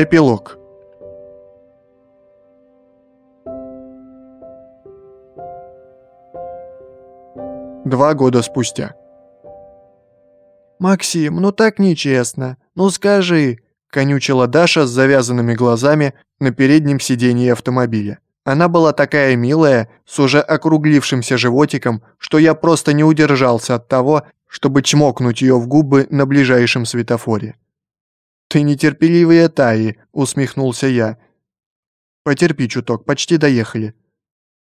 Эпилог Два года спустя. «Максим, ну так нечестно. Ну скажи!» – конючила Даша с завязанными глазами на переднем сиденье автомобиля. Она была такая милая, с уже округлившимся животиком, что я просто не удержался от того, чтобы чмокнуть ее в губы на ближайшем светофоре. «Ты нетерпеливая Таи», – усмехнулся я. «Потерпи чуток, почти доехали».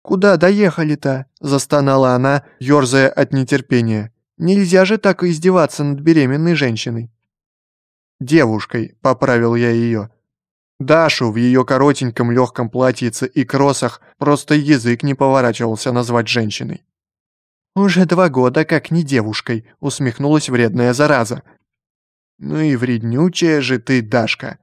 «Куда доехали-то?» – застонала она, ерзая от нетерпения. «Нельзя же так издеваться над беременной женщиной». «Девушкой», – поправил я ее. Дашу в ее коротеньком легком платьице и кроссах просто язык не поворачивался назвать женщиной. «Уже два года как не девушкой», – усмехнулась вредная зараза. «Ну и вреднючая же ты, Дашка!»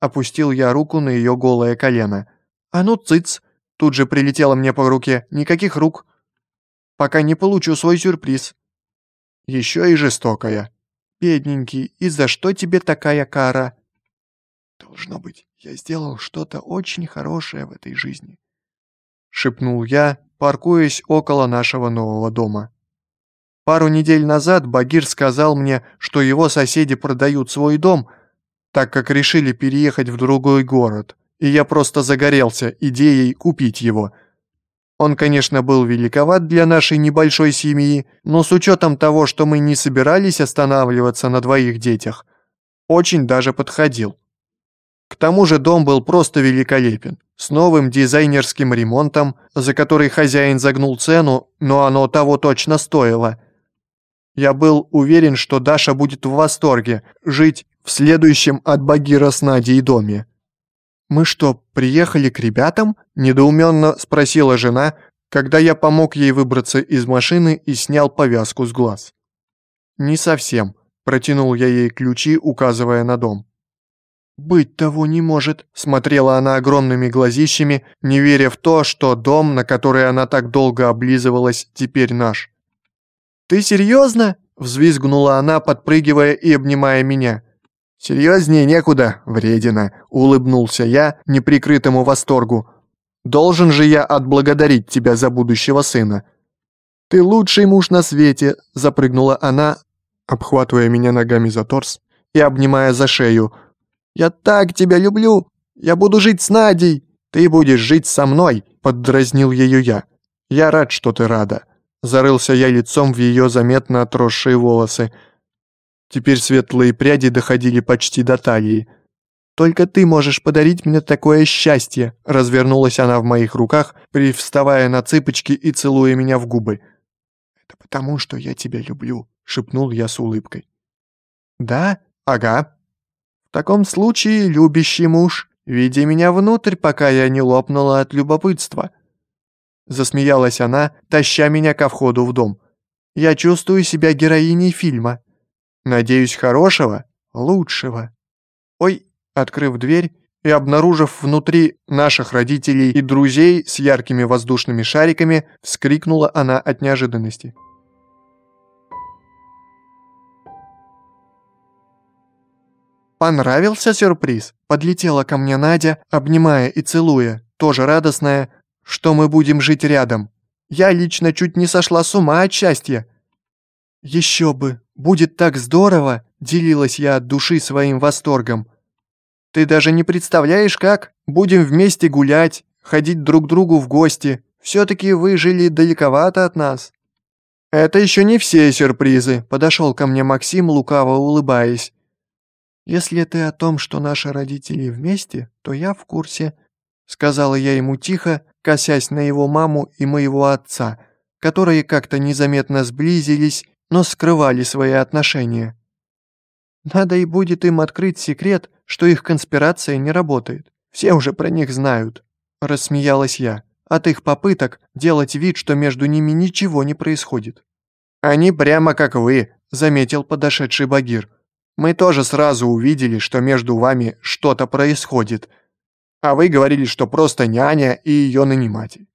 Опустил я руку на ее голое колено. «А ну, цыц!» Тут же прилетело мне по руке. «Никаких рук!» «Пока не получу свой сюрприз!» «Еще и жестокая!» «Бедненький, и за что тебе такая кара?» «Должно быть, я сделал что-то очень хорошее в этой жизни», — шепнул я, паркуясь около нашего нового дома. Пару недель назад Багир сказал мне, что его соседи продают свой дом, так как решили переехать в другой город, и я просто загорелся идеей купить его. Он, конечно, был великоват для нашей небольшой семьи, но с учетом того, что мы не собирались останавливаться на двоих детях, очень даже подходил. К тому же дом был просто великолепен, с новым дизайнерским ремонтом, за который хозяин загнул цену, но оно того точно стоило. Я был уверен, что Даша будет в восторге жить в следующем от Багира с Надей доме. «Мы что, приехали к ребятам?» – недоуменно спросила жена, когда я помог ей выбраться из машины и снял повязку с глаз. «Не совсем», – протянул я ей ключи, указывая на дом. «Быть того не может», — смотрела она огромными глазищами, не веря в то, что дом, на который она так долго облизывалась, теперь наш. «Ты серьезно?» — взвизгнула она, подпрыгивая и обнимая меня. «Серьезнее некуда, вредина», — улыбнулся я неприкрытому восторгу. «Должен же я отблагодарить тебя за будущего сына». «Ты лучший муж на свете», — запрыгнула она, обхватывая меня ногами за торс и обнимая за шею, — я так тебя люблю! Я буду жить с Надей!» «Ты будешь жить со мной!» – поддразнил ее я. «Я рад, что ты рада!» Зарылся я лицом в ее заметно отросшие волосы. Теперь светлые пряди доходили почти до талии. «Только ты можешь подарить мне такое счастье!» Развернулась она в моих руках, привставая на цыпочки и целуя меня в губы. «Это потому, что я тебя люблю», — шепнул я с улыбкой. «Да? Ага», в таком случае, любящий муж, веди меня внутрь, пока я не лопнула от любопытства. Засмеялась она, таща меня ко входу в дом. Я чувствую себя героиней фильма. Надеюсь, хорошего, лучшего. Ой, открыв дверь и обнаружив внутри наших родителей и друзей с яркими воздушными шариками, вскрикнула она от неожиданности. «Понравился сюрприз?» Подлетела ко мне Надя, обнимая и целуя, тоже радостная, что мы будем жить рядом. Я лично чуть не сошла с ума от счастья. «Еще бы! Будет так здорово!» – делилась я от души своим восторгом. «Ты даже не представляешь, как? Будем вместе гулять, ходить друг к другу в гости. Все-таки вы жили далековато от нас». «Это еще не все сюрпризы», – подошел ко мне Максим, лукаво улыбаясь. «Если ты о том, что наши родители вместе, то я в курсе», сказала я ему тихо, косясь на его маму и моего отца, которые как-то незаметно сблизились, но скрывали свои отношения. Надо и будет им открыть секрет, что их конспирация не работает. Все уже про них знают. Рассмеялась я. От их попыток делать вид, что между ними ничего не происходит. «Они прямо как вы», — заметил подошедший Багир. Мы тоже сразу увидели, что между вами что-то происходит. А вы говорили, что просто няня и ее наниматель.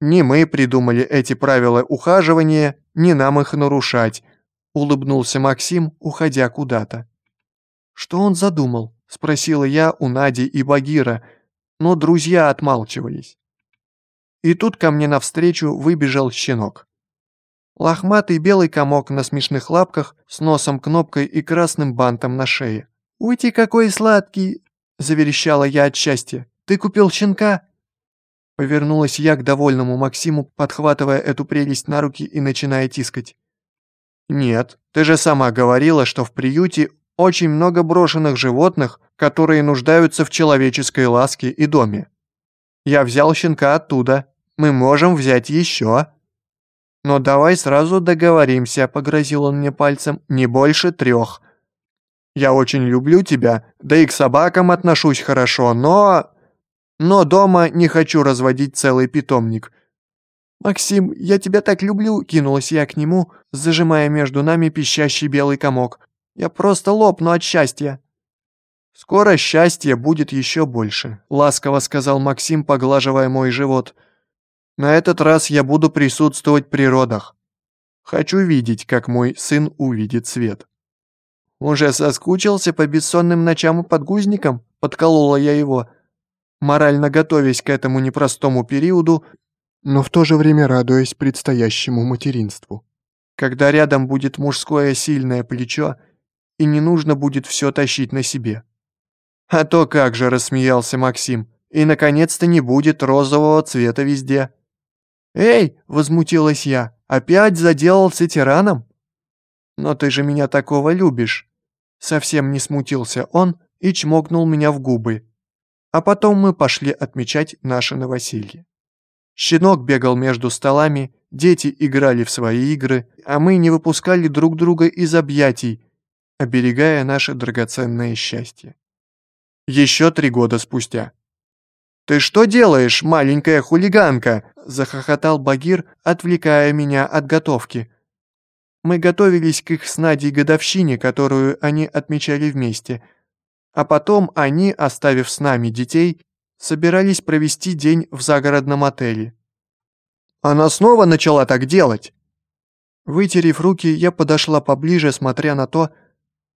Не мы придумали эти правила ухаживания, не нам их нарушать», — улыбнулся Максим, уходя куда-то. «Что он задумал?» – спросила я у Нади и Багира, но друзья отмалчивались. И тут ко мне навстречу выбежал щенок. Лохматый белый комок на смешных лапках с носом кнопкой и красным бантом на шее. «Уйти какой сладкий!» – заверещала я от счастья. «Ты купил щенка?» Повернулась я к довольному Максиму, подхватывая эту прелесть на руки и начиная тискать. «Нет, ты же сама говорила, что в приюте очень много брошенных животных, которые нуждаются в человеческой ласке и доме. Я взял щенка оттуда, мы можем взять еще». «Но давай сразу договоримся», — погрозил он мне пальцем, — «не больше трех». «Я очень люблю тебя, да и к собакам отношусь хорошо, но...» «Но дома не хочу разводить целый питомник». «Максим, я тебя так люблю», — кинулась я к нему, зажимая между нами пищащий белый комок. «Я просто лопну от счастья». «Скоро счастье будет еще больше», — ласково сказал Максим, поглаживая мой живот. На этот раз я буду присутствовать при родах. Хочу видеть, как мой сын увидит свет. Уже соскучился по бессонным ночам и подгузникам, подколола я его, морально готовясь к этому непростому периоду, но в то же время радуясь предстоящему материнству. Когда рядом будет мужское сильное плечо, и не нужно будет все тащить на себе. А то как же, рассмеялся Максим, и наконец-то не будет розового цвета везде. «Эй!» – возмутилась я. «Опять заделался тираном?» «Но ты же меня такого любишь!» Совсем не смутился он и чмокнул меня в губы. А потом мы пошли отмечать наше новоселье. Щенок бегал между столами, дети играли в свои игры, а мы не выпускали друг друга из объятий, оберегая наше драгоценное счастье. Еще три года спустя. «Ты что делаешь, маленькая хулиганка?» – захохотал Багир, отвлекая меня от готовки. Мы готовились к их с Надей годовщине, которую они отмечали вместе. А потом они, оставив с нами детей, собирались провести день в загородном отеле. Она снова начала так делать. Вытерев руки, я подошла поближе, смотря на то,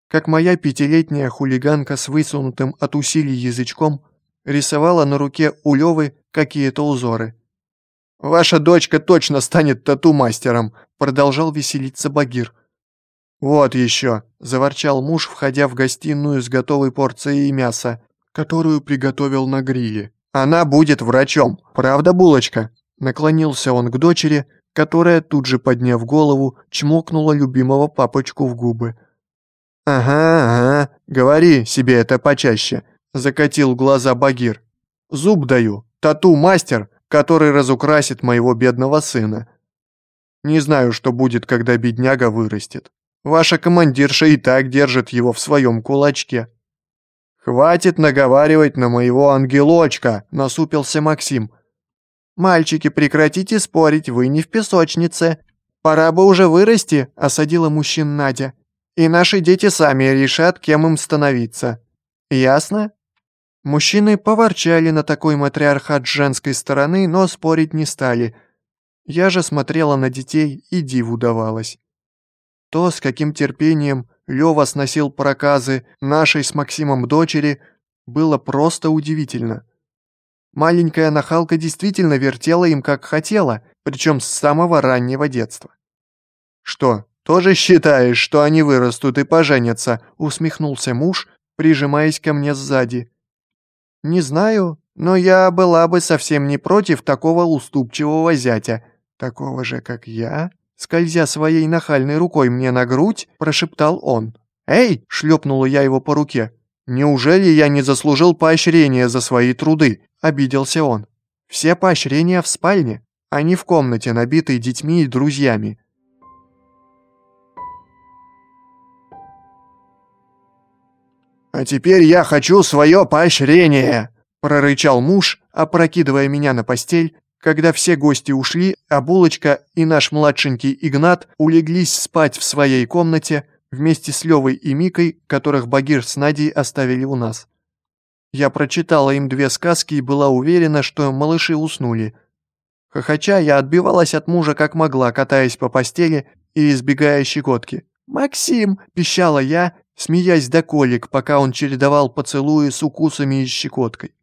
как моя пятилетняя хулиганка с высунутым от усилий язычком рисовала на руке у Лёвы какие-то узоры. «Ваша дочка точно станет тату-мастером», — продолжал веселиться Багир. «Вот еще», — заворчал муж, входя в гостиную с готовой порцией мяса, которую приготовил на гриле. «Она будет врачом, правда, булочка?» Наклонился он к дочери, которая, тут же подняв голову, чмокнула любимого папочку в губы. «Ага, ага, говори себе это почаще», Закатил глаза Багир. Зуб даю. Тату-мастер, который разукрасит моего бедного сына. Не знаю, что будет, когда бедняга вырастет. Ваша командирша и так держит его в своем кулачке. «Хватит наговаривать на моего ангелочка!» – насупился Максим. «Мальчики, прекратите спорить, вы не в песочнице. Пора бы уже вырасти», – осадила мужчин Надя. «И наши дети сами решат, кем им становиться. Ясно?» Мужчины поворчали на такой матриархат женской стороны, но спорить не стали. Я же смотрела на детей и диву давалась. То, с каким терпением Лёва сносил проказы нашей с Максимом дочери, было просто удивительно. Маленькая нахалка действительно вертела им как хотела, причем с самого раннего детства. «Что, тоже считаешь, что они вырастут и поженятся?» усмехнулся муж, прижимаясь ко мне сзади. «Не знаю, но я была бы совсем не против такого уступчивого зятя, такого же, как я». Скользя своей нахальной рукой мне на грудь, прошептал он. «Эй!» – шлепнула я его по руке. «Неужели я не заслужил поощрения за свои труды?» – обиделся он. «Все поощрения в спальне, а не в комнате, набитой детьми и друзьями. «А теперь я хочу свое поощрение!» – прорычал муж, опрокидывая меня на постель, когда все гости ушли, а Булочка и наш младшенький Игнат улеглись спать в своей комнате вместе с Левой и Микой, которых Багир с Надей оставили у нас. Я прочитала им две сказки и была уверена, что малыши уснули. Хохоча, я отбивалась от мужа как могла, катаясь по постели и избегая щекотки. «Максим!» – пищала я, смеясь до колик, пока он чередовал поцелуи с укусами и щекоткой.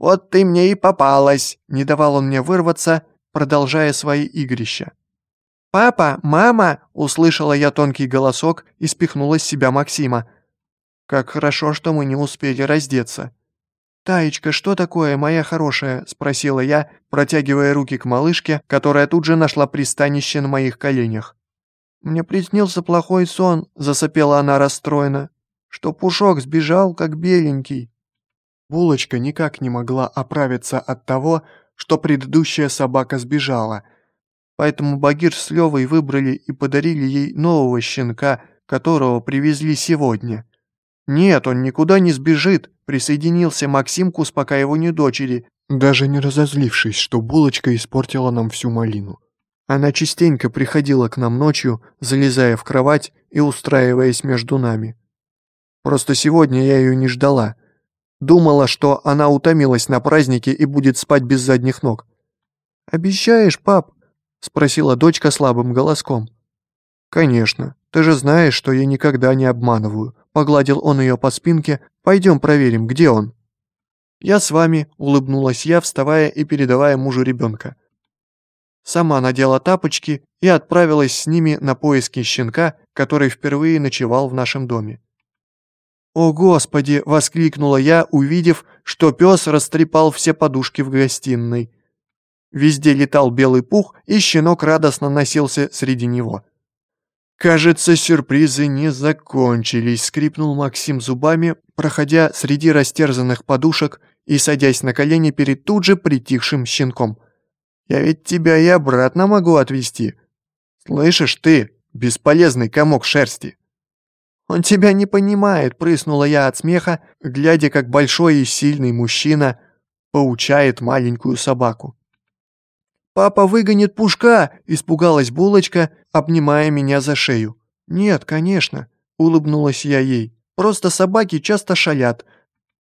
«Вот ты мне и попалась!» — не давал он мне вырваться, продолжая свои игрища. «Папа! Мама!» — услышала я тонкий голосок и спихнула с себя Максима. Как хорошо, что мы не успели раздеться. «Таечка, что такое, моя хорошая?» – спросила я, протягивая руки к малышке, которая тут же нашла пристанище на моих коленях. «Мне приснился плохой сон», – засопела она расстроенно, – «что Пушок сбежал, как беленький». Булочка никак не могла оправиться от того, что предыдущая собака сбежала, поэтому Багир с Левой выбрали и подарили ей нового щенка, которого привезли сегодня. «Нет, он никуда не сбежит», — присоединился Максим к успокаиванию дочери, даже не разозлившись, что булочка испортила нам всю малину. Она частенько приходила к нам ночью, залезая в кровать и устраиваясь между нами. Просто сегодня я ее не ждала. Думала, что она утомилась на празднике и будет спать без задних ног. «Обещаешь, пап?» — спросила дочка слабым голоском. «Конечно. Ты же знаешь, что я никогда не обманываю. Погладил он ее по спинке. «Пойдем проверим, где он?» «Я с вами», — улыбнулась я, вставая и передавая мужу ребенка. Сама надела тапочки и отправилась с ними на поиски щенка, который впервые ночевал в нашем доме. «О, Господи!» — воскликнула я, увидев, что пес растрепал все подушки в гостиной. Везде летал белый пух, и щенок радостно носился среди него. «Кажется, сюрпризы не закончились», — скрипнул Максим зубами, проходя среди растерзанных подушек и садясь на колени перед тут же притихшим щенком. «Я ведь тебя и обратно могу отвезти. Слышишь ты, бесполезный комок шерсти?» «Он тебя не понимает», — прыснула я от смеха, глядя, как большой и сильный мужчина поучает маленькую собаку. «Папа выгонит Пушка!» – испугалась Булочка, обнимая меня за шею. «Нет, конечно», – улыбнулась я ей. «Просто собаки часто шалят.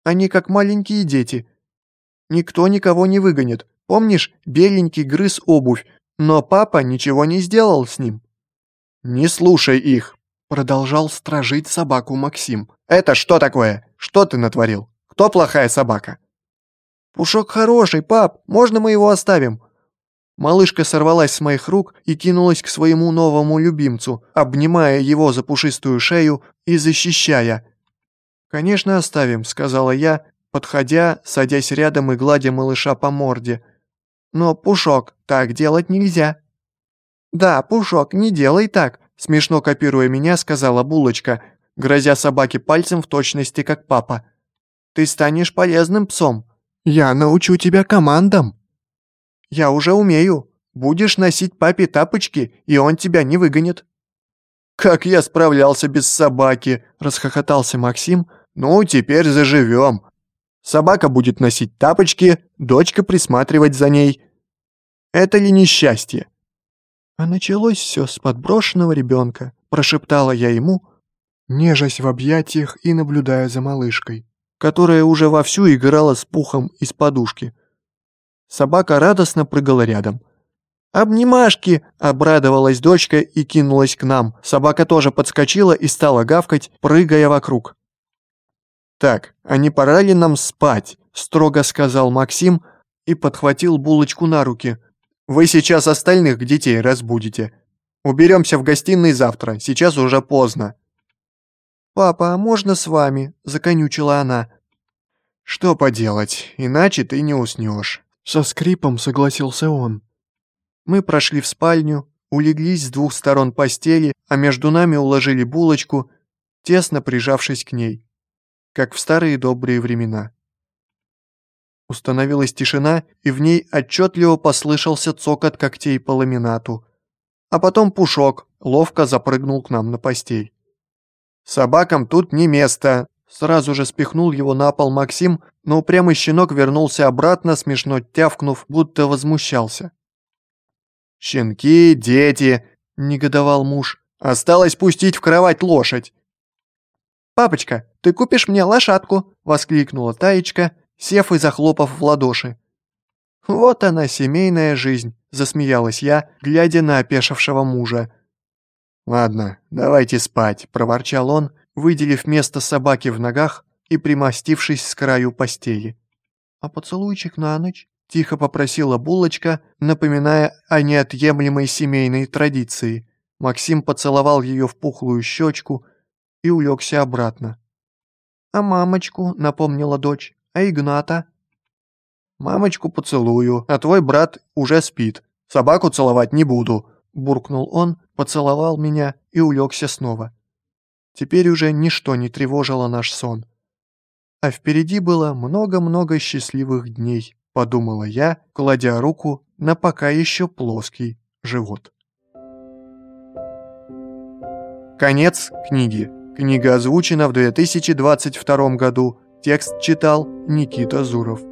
Они как маленькие дети. Никто никого не выгонит. Помнишь, беленький грыз обувь, но папа ничего не сделал с ним». «Не слушай их», – продолжал стражить собаку Максим. «Это что такое? Что ты натворил? Кто плохая собака?» «Пушок хороший, пап, можно мы его оставим?» Малышка сорвалась с моих рук и кинулась к своему новому любимцу, обнимая его за пушистую шею и защищая. «Конечно, оставим», — сказала я, подходя, садясь рядом и гладя малыша по морде. «Но, Пушок, так делать нельзя». «Да, Пушок, не делай так», — смешно копируя меня, сказала Булочка, грозя собаке пальцем в точности, как папа. «Ты станешь полезным псом». «Я научу тебя командам», «Я уже умею. Будешь носить папе тапочки, и он тебя не выгонит». «Как я справлялся без собаки!» – расхохотался Максим. «Ну, теперь заживем. Собака будет носить тапочки, дочка присматривать за ней. Это ли несчастье?» «А началось все с подброшенного ребенка», – прошептала я ему, нежась в объятиях и наблюдая за малышкой, которая уже вовсю играла с пухом из подушки. Собака радостно прыгала рядом. «Обнимашки!» – обрадовалась дочка и кинулась к нам. Собака тоже подскочила и стала гавкать, прыгая вокруг. «Так, а не пора ли нам спать?» – строго сказал Максим и подхватил булочку на руки. «Вы сейчас остальных детей разбудите. Уберемся в гостиной завтра, сейчас уже поздно». «Папа, а можно с вами?» – законючила она. «Что поделать, иначе ты не уснешь». Со скрипом согласился он. Мы прошли в спальню, улеглись с двух сторон постели, а между нами уложили булочку, тесно прижавшись к ней, как в старые добрые времена. Установилась тишина, и в ней отчетливо послышался цокот когтей по ламинату. А потом Пушок ловко запрыгнул к нам на постель. «Собакам тут не место», Сразу же спихнул его на пол Максим, но упрямый щенок вернулся обратно, смешно тявкнув, будто возмущался. «Щенки, дети!» – негодовал муж. «Осталось пустить в кровать лошадь!» «Папочка, ты купишь мне лошадку!» – воскликнула Таечка, сев и захлопав в ладоши. «Вот она, семейная жизнь!» – засмеялась я, глядя на опешившего мужа. «Ладно, давайте спать», – проворчал он, выделив место собаки в ногах и примостившись с краю постели. «А поцелуйчик на ночь?» – тихо попросила булочка, напоминая о неотъемлемой семейной традиции. Максим поцеловал ее в пухлую щечку и улегся обратно. «А мамочку?» – напомнила дочь. «А Игната?» «Мамочку поцелую, а твой брат уже спит. Собаку целовать не буду», – буркнул он, поцеловал меня и улегся снова. Теперь уже ничто не тревожило наш сон. А впереди было много-много счастливых дней, подумала я, кладя руку на пока еще плоский живот. Конец книги. Книга озвучена в 2022 году. Текст читал Никита Зуров.